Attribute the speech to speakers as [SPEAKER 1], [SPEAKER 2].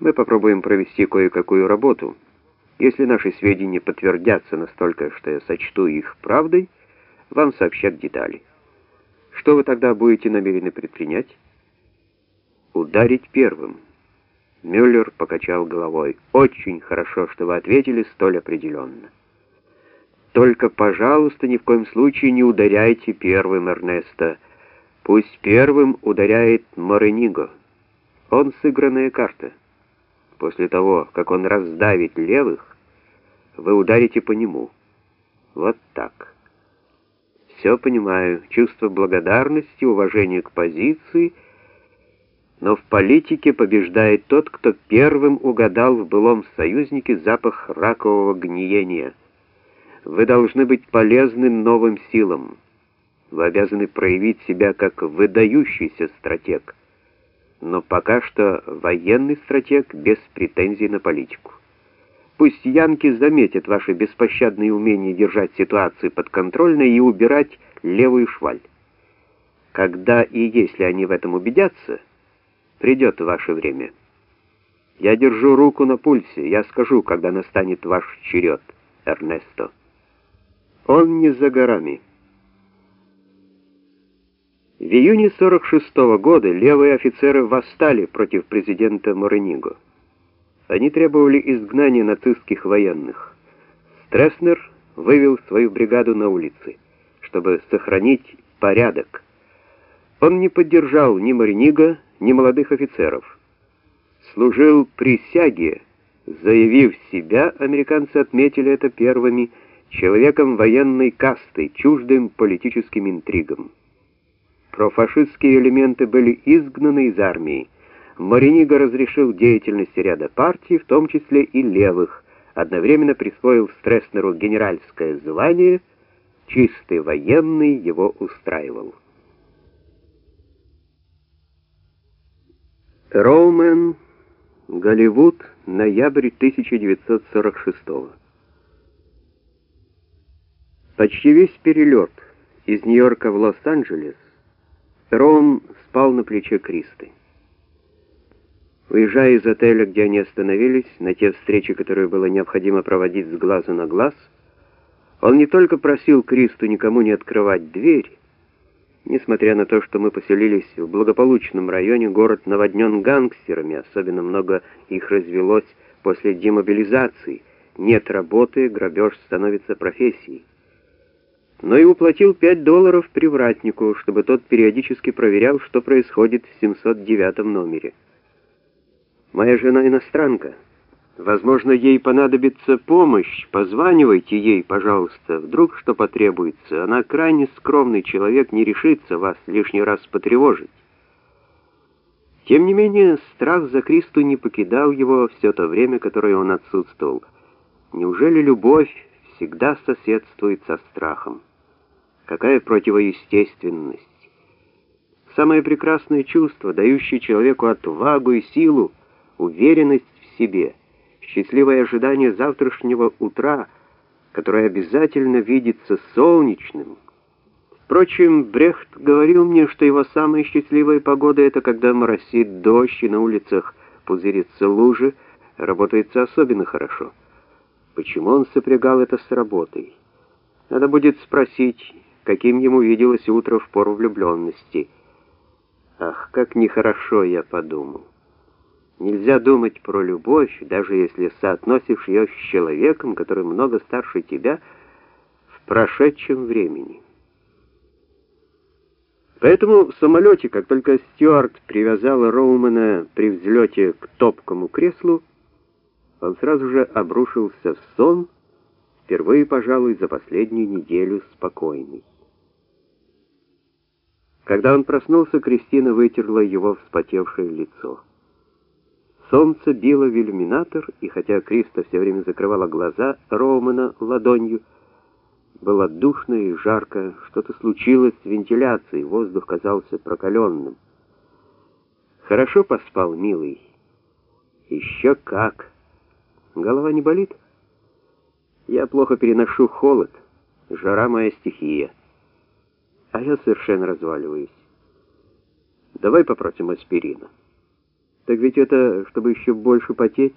[SPEAKER 1] Мы попробуем провести кое-какую работу. Если наши сведения подтвердятся настолько, что я сочту их правдой, вам сообщат детали. Что вы тогда будете намерены предпринять? Ударить первым. Мюллер покачал головой. Очень хорошо, что вы ответили столь определенно. Только, пожалуйста, ни в коем случае не ударяйте первым Эрнеста. Пусть первым ударяет Морениго. Он сыгранная карта. После того, как он раздавит левых, вы ударите по нему. Вот так. Все понимаю, чувство благодарности, уважение к позиции, но в политике побеждает тот, кто первым угадал в былом союзнике запах ракового гниения. Вы должны быть полезны новым силам. Вы обязаны проявить себя как выдающийся стратег но пока что военный стратег без претензий на политику. Пусть янки заметят ваше беспощадное умение держать ситуацию под контрольной и убирать левую шваль. Когда и если они в этом убедятся, придет ваше время. Я держу руку на пульсе, я скажу, когда настанет ваш черед, Эрнесто. Он не за горами. В июне 46 -го года левые офицеры восстали против президента Морениго. Они требовали изгнания нацистских военных. Стресснер вывел свою бригаду на улицы, чтобы сохранить порядок. Он не поддержал ни Морениго, ни молодых офицеров. Служил присяге, заявив себя, американцы отметили это первыми, человеком военной касты, чуждым политическим интригам. Профашистские элементы были изгнаны из армии. Мариниго разрешил деятельность ряда партий, в том числе и левых, одновременно присвоил Стресснеру генеральское звание, чистый военный его устраивал. Роумен, Голливуд, ноябрь 1946 Почти весь перелет из Нью-Йорка в Лос-Анджелес Ром спал на плече Кристы. Уезжая из отеля, где они остановились, на те встречи, которые было необходимо проводить с глазу на глаз, он не только просил Кристу никому не открывать дверь, несмотря на то, что мы поселились в благополучном районе, город наводнен гангстерами, особенно много их развелось после демобилизации, нет работы, грабеж становится профессией но и уплатил 5 долларов привратнику, чтобы тот периодически проверял, что происходит в 709 номере. «Моя жена иностранка. Возможно, ей понадобится помощь. Позванивайте ей, пожалуйста, вдруг что потребуется. Она крайне скромный человек, не решится вас лишний раз потревожить». Тем не менее, страх за Кристу не покидал его все то время, которое он отсутствовал. Неужели любовь всегда соседствует со страхом? Какая противоестественность! Самое прекрасное чувство, дающее человеку отвагу и силу, уверенность в себе, счастливое ожидание завтрашнего утра, которое обязательно видится солнечным. Впрочем, Брехт говорил мне, что его самая счастливая погода — это когда моросит дождь и на улицах пузырятся лужи, работается особенно хорошо. Почему он сопрягал это с работой? Надо будет спросить каким ему виделось утро в пору влюбленности. Ах, как нехорошо я подумал. Нельзя думать про любовь, даже если соотносишь ее с человеком, который много старше тебя, в прошедшем времени. Поэтому в самолете, как только Стюарт привязал Роумана при взлете к топкому креслу, он сразу же обрушился в сон, впервые, пожалуй, за последнюю неделю спокойный. Когда он проснулся, Кристина вытерла его вспотевшее лицо. Солнце било в иллюминатор, и хотя Криста все время закрывала глаза Романа ладонью, было душно и жарко, что-то случилось с вентиляцией, воздух казался прокаленным. Хорошо поспал, милый. Еще как. Голова не болит? Я плохо переношу холод. Жара моя стихия а я совершенно разваливаюсь. Давай попросим аспирина. Так ведь это, чтобы еще больше потеть.